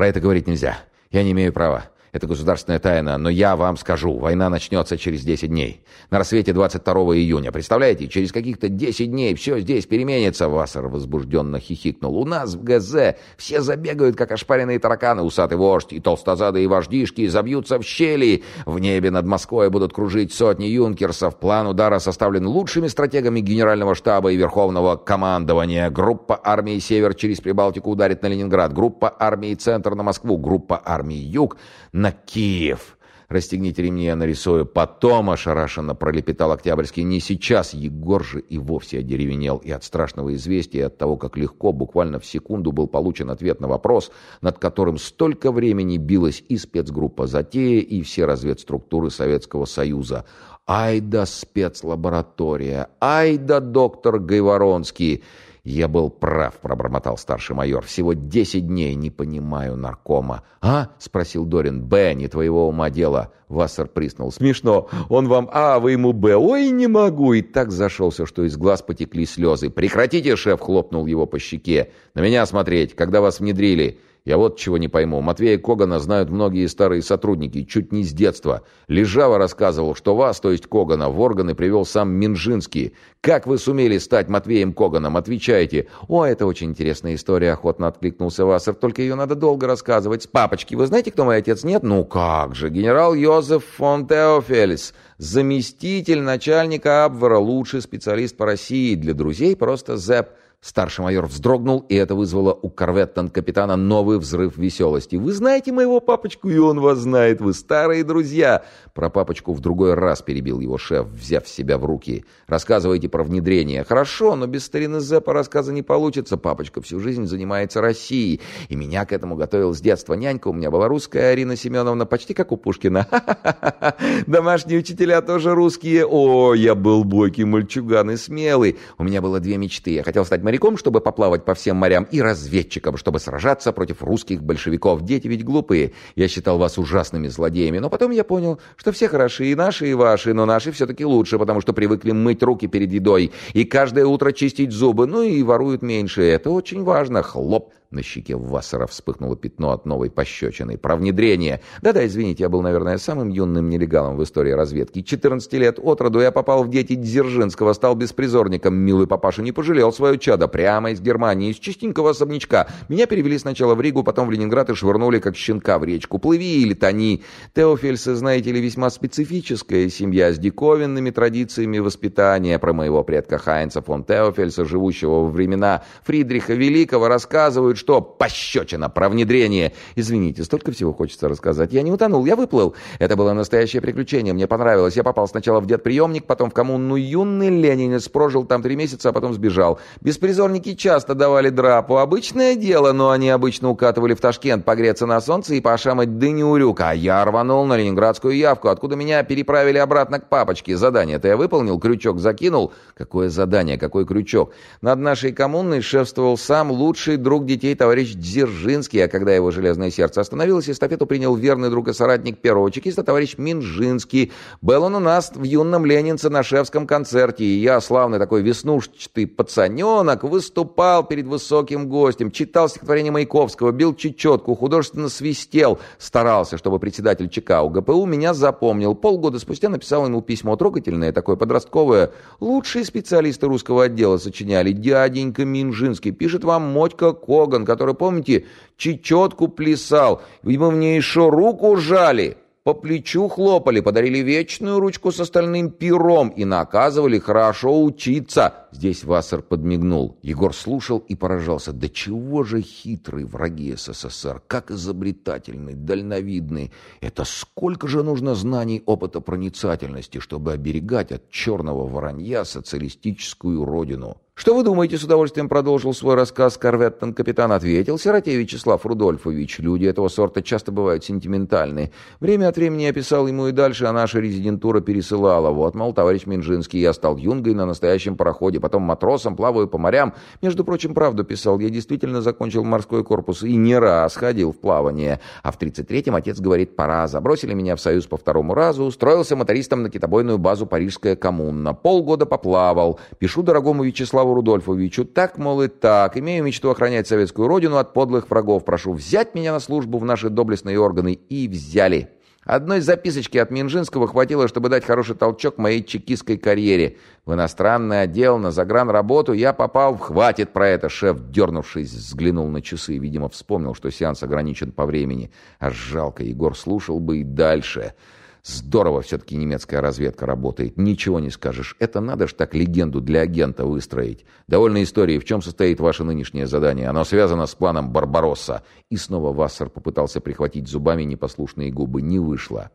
Про это говорить нельзя. Я не имею права. Это государственная тайна, но я вам скажу, война начнется через 10 дней. На рассвете 22 июня. Представляете, через каких-то 10 дней все здесь переменится. Вассер возбужденно хихикнул. У нас в ГЗ все забегают, как ошпаренные тараканы, усатый вождь, и толстозадые вождишки забьются в щели. В небе над Москвой будут кружить сотни юнкерсов. План удара составлен лучшими стратегами генерального штаба и верховного командования. Группа армии «Север» через Прибалтику ударит на Ленинград. Группа армии «Центр» на Москву. Группа армии «Юг» на Киев. Расстегните ремни, я нарисую. Потом ошарашенно пролепетал Октябрьский. Не сейчас. Егор же и вовсе одеревенел. И от страшного известия, и от того, как легко, буквально в секунду был получен ответ на вопрос, над которым столько времени билась и спецгруппа «Затея», и все разведструктуры Советского Союза. Ай да спецлаборатория! Ай да доктор Гайворонский! «Я был прав», — пробормотал старший майор. «Всего десять дней, не понимаю наркома». «А?» — спросил Дорин. «Б, не твоего ума дело». Вассер приснул. «Смешно. Он вам А, вы ему Б. Ой, не могу!» И так зашелся, что из глаз потекли слезы. «Прекратите!» — шеф хлопнул его по щеке. «На меня смотреть, когда вас внедрили». Я вот чего не пойму. Матвея Когана знают многие старые сотрудники, чуть не с детства. Лежава рассказывал, что вас, то есть Когана, в органы привел сам Минжинский. Как вы сумели стать Матвеем Коганом? Отвечайте. О, это очень интересная история, охотно откликнулся Вассер. Только ее надо долго рассказывать. С папочки, вы знаете, кто мой отец? Нет? Ну как же, генерал Йозеф фон Теофельс. Заместитель начальника Абвера, лучший специалист по России. Для друзей просто Зэп. Старший майор вздрогнул, и это вызвало у корветтон-капитана новый взрыв веселости. «Вы знаете моего папочку, и он вас знает. Вы старые друзья!» Про папочку в другой раз перебил его шеф, взяв себя в руки. «Рассказывайте про внедрение. Хорошо, но без старины Зеппа рассказа не получится. Папочка всю жизнь занимается Россией, и меня к этому готовил с детства. Нянька у меня была русская, Арина Семеновна, почти как у Пушкина. Домашние учителя тоже русские. О, я был бойкий мальчуган и смелый. У меня было две мечты. Я хотел стать моряком, чтобы поплавать по всем морям, и разведчиком, чтобы сражаться против русских большевиков. Дети ведь глупые. Я считал вас ужасными злодеями, но потом я понял, что все хороши, и наши, и ваши, но наши все-таки лучше, потому что привыкли мыть руки перед едой и каждое утро чистить зубы, ну и воруют меньше. Это очень важно. Хлоп. На щеке Вассера вспыхнуло пятно от новой пощечины. Про внедрение. Да-да, извините, я был, наверное, самым юным нелегалом в истории разведки. 14 лет от роду я попал в дети Дзержинского, стал беспризорником. Милый папаша не пожалел свое чадо. Прямо из Германии, из чистенького особнячка. Меня перевели сначала в Ригу, потом в Ленинград и швырнули, как щенка в речку. Плыви или тони. Теофельсы, знаете ли, весьма специфическая семья с диковинными традициями воспитания. Про моего предка Хайнца фон Теофельса, живущего во времена Фридриха Великого, рассказывают, что пощечина про внедрение. Извините, столько всего хочется рассказать. Я не утонул, я выплыл. Это было настоящее приключение, мне понравилось. Я попал сначала в детприемник, потом в коммуну юный ленинец, прожил там три месяца, а потом сбежал. Беспризорники часто давали драпу. Обычное дело, но они обычно укатывали в Ташкент погреться на солнце и пошамать дыни урюк. А я рванул на ленинградскую явку, откуда меня переправили обратно к папочке. Задание-то я выполнил, крючок закинул. Какое задание, какой крючок? Над нашей коммуной шефствовал сам лучший друг детей детей товарищ Дзержинский, а когда его железное сердце остановилось, эстафету принял верный друг и соратник первого чекиста, товарищ Минжинский. Был он у нас в юном ленинце на шефском концерте, и я, славный такой веснушчатый пацаненок, выступал перед высоким гостем, читал стихотворение Маяковского, бил чечетку, художественно свистел, старался, чтобы председатель ЧК УГПУ меня запомнил. Полгода спустя написал ему письмо трогательное, такое подростковое. Лучшие специалисты русского отдела сочиняли. Дяденька Минжинский пишет вам Мотька Коган, Морган, который, помните, чечетку плясал, в ней еще руку жали, по плечу хлопали, подарили вечную ручку с остальным пером и наказывали хорошо учиться. Здесь Вассер подмигнул. Егор слушал и поражался. Да чего же хитрый враги СССР, как изобретательный, дальновидный. Это сколько же нужно знаний опыта проницательности, чтобы оберегать от черного воронья социалистическую родину. «Что вы думаете?» — с удовольствием продолжил свой рассказ корветтон капитан. Ответил сиротей Вячеслав Рудольфович. Люди этого сорта часто бывают сентиментальны. Время от времени я писал ему и дальше, а наша резидентура пересылала. Вот, мол, товарищ Минжинский, я стал юнгой на настоящем пароходе, потом матросом, плаваю по морям. Между прочим, правду писал. Я действительно закончил морской корпус и не раз ходил в плавание. А в 33-м отец говорит, пора. Забросили меня в Союз по второму разу. Устроился мотористом на китобойную базу Парижская коммуна. Полгода поплавал. Пишу дорогому Вячеславу Ярославу Рудольфовичу. Так, мол, и так. Имею мечту охранять советскую родину от подлых врагов. Прошу взять меня на службу в наши доблестные органы. И взяли. Одной записочки от Минжинского хватило, чтобы дать хороший толчок моей чекистской карьере. В иностранный отдел, на загранработу я попал. Хватит про это, шеф, дернувшись, взглянул на часы. Видимо, вспомнил, что сеанс ограничен по времени. А жалко, Егор слушал бы и дальше. Здорово все-таки немецкая разведка работает. Ничего не скажешь. Это надо ж так легенду для агента выстроить. Довольно истории. В чем состоит ваше нынешнее задание? Оно связано с планом Барбаросса. И снова Вассер попытался прихватить зубами непослушные губы. Не вышло.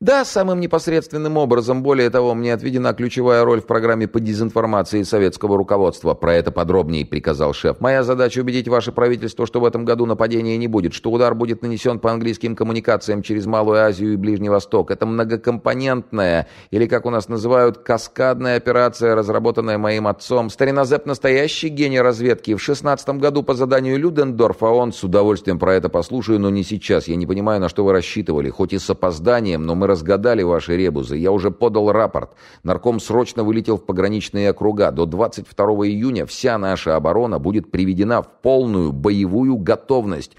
Да, самым непосредственным образом. Более того, мне отведена ключевая роль в программе по дезинформации советского руководства. Про это подробнее приказал шеф. Моя задача убедить ваше правительство, что в этом году нападения не будет, что удар будет нанесен по английским коммуникациям через Малую Азию и Ближний Восток. Это многокомпонентная, или как у нас называют, каскадная операция, разработанная моим отцом. Старинозеп настоящий гений разведки. В шестнадцатом году по заданию Людендорфа он с удовольствием про это послушаю, но не сейчас. Я не понимаю, на что вы рассчитывали. Хоть и с опозданием, но мы разгадали ваши ребузы. Я уже подал рапорт. Нарком срочно вылетел в пограничные округа. До 22 июня вся наша оборона будет приведена в полную боевую готовность.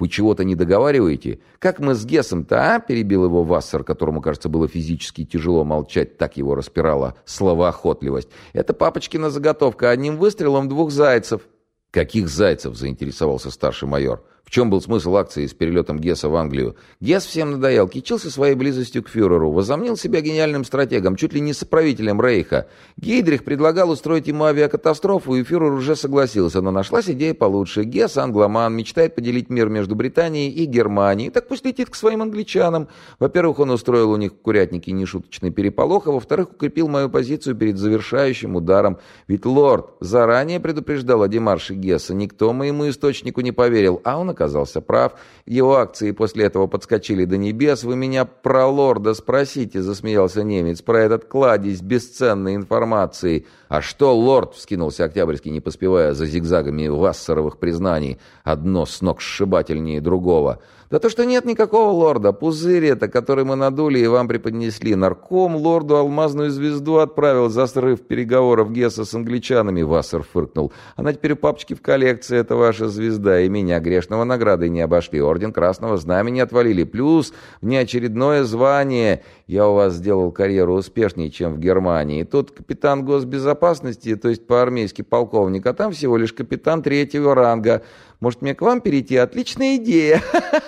Вы чего-то не договариваете? Как мы с Гессом-то, а?» — перебил его Вассер, которому, кажется, было физически тяжело молчать, так его распирала словоохотливость. «Это папочкина заготовка, одним выстрелом двух зайцев». «Каких зайцев?» — заинтересовался старший майор. Чем был смысл акции с перелетом Гесса в Англию? Гесс всем надоел, кичился своей близостью к фюреру, возомнил себя гениальным стратегом, чуть ли не соправителем Рейха. Гейдрих предлагал устроить ему авиакатастрофу, и фюрер уже согласился, но нашлась идея получше. Гесс, англоман, мечтает поделить мир между Британией и Германией. Так пусть летит к своим англичанам. Во-первых, он устроил у них в Курятнике нешуточный переполох, а во-вторых, укрепил мою позицию перед завершающим ударом. Ведь лорд заранее предупреждал о демарше Гесса. Никто моему источнику не поверил, а он оказался прав. Его акции после этого подскочили до небес. «Вы меня про лорда спросите», — засмеялся немец, «про этот кладезь бесценной информации». «А что, лорд?» — вскинулся Октябрьский, не поспевая за зигзагами вассеровых признаний. Одно с ног сшибательнее другого. «Да то, что нет никакого лорда. Пузырь это, который мы надули и вам преподнесли. Нарком лорду алмазную звезду отправил за срыв переговоров Гесса с англичанами», — Вассер фыркнул. «Она теперь у папочки в коллекции, это ваша звезда, и меня грешного награды не обошли. Орден Красного Знамени отвалили. Плюс внеочередное звание. Я у вас сделал карьеру успешнее, чем в Германии. Тут капитан госбезопасности, то есть по-армейски полковник, а там всего лишь капитан третьего ранга». Может, мне к вам перейти? Отличная идея!»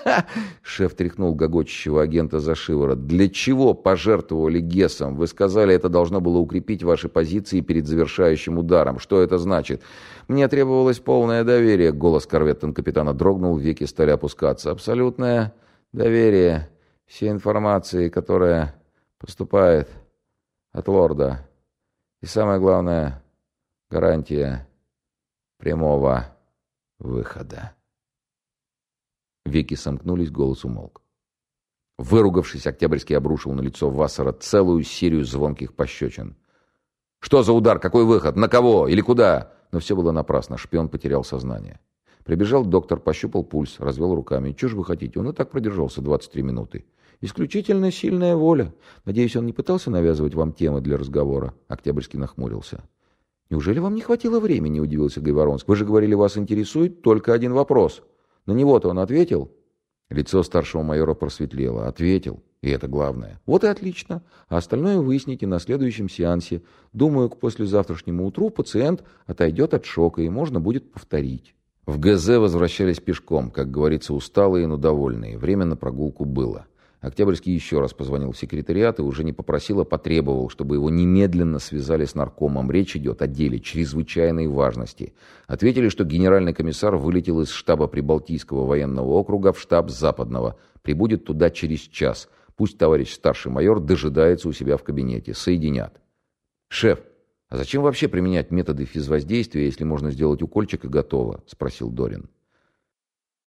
Шеф тряхнул гогочущего агента за шиворот. «Для чего пожертвовали Гессом? Вы сказали, это должно было укрепить ваши позиции перед завершающим ударом. Что это значит?» «Мне требовалось полное доверие». Голос корветтон капитана дрогнул, веки стали опускаться. «Абсолютное доверие всей информации, которая поступает от лорда. И самое главное, гарантия прямого выхода. Веки сомкнулись, голос умолк. Выругавшись, Октябрьский обрушил на лицо Вассера целую серию звонких пощечин. «Что за удар? Какой выход? На кого? Или куда?» Но все было напрасно. Шпион потерял сознание. Прибежал доктор, пощупал пульс, развел руками. «Чего же вы хотите? Он и так продержался 23 минуты». «Исключительно сильная воля. Надеюсь, он не пытался навязывать вам темы для разговора?» Октябрьский нахмурился. «Неужели вам не хватило времени?» – удивился Гайворонск. «Вы же говорили, вас интересует только один вопрос. На него-то он ответил?» Лицо старшего майора просветлело. «Ответил. И это главное. Вот и отлично. А остальное выясните на следующем сеансе. Думаю, к послезавтрашнему утру пациент отойдет от шока, и можно будет повторить». В ГЗ возвращались пешком, как говорится, усталые, но довольные. Время на прогулку было. Октябрьский еще раз позвонил в секретариат и уже не попросил, а потребовал, чтобы его немедленно связали с наркомом. Речь идет о деле чрезвычайной важности. Ответили, что генеральный комиссар вылетел из штаба Прибалтийского военного округа в штаб Западного. Прибудет туда через час. Пусть товарищ старший майор дожидается у себя в кабинете. Соединят. «Шеф, а зачем вообще применять методы физвоздействия, если можно сделать укольчик и готово?» – спросил Дорин.